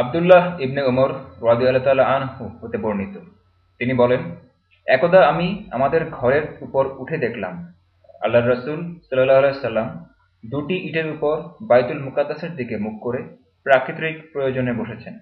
আবদুল্লাহ ইবনে ওমর আল্লাহ আনহু হতে বর্ণিত। তিনি বলেন, একদা আমি আমাদের ঘরের উপর উঠে দেখলাম আল্লাহ রসুল সাল্লাহ সাল্লাম দুটি ইটের উপর বাইতুল মুকাদ্দাসের দিকে মুখ করে প্রাকৃতিক প্রয়োজনে বসেছেন।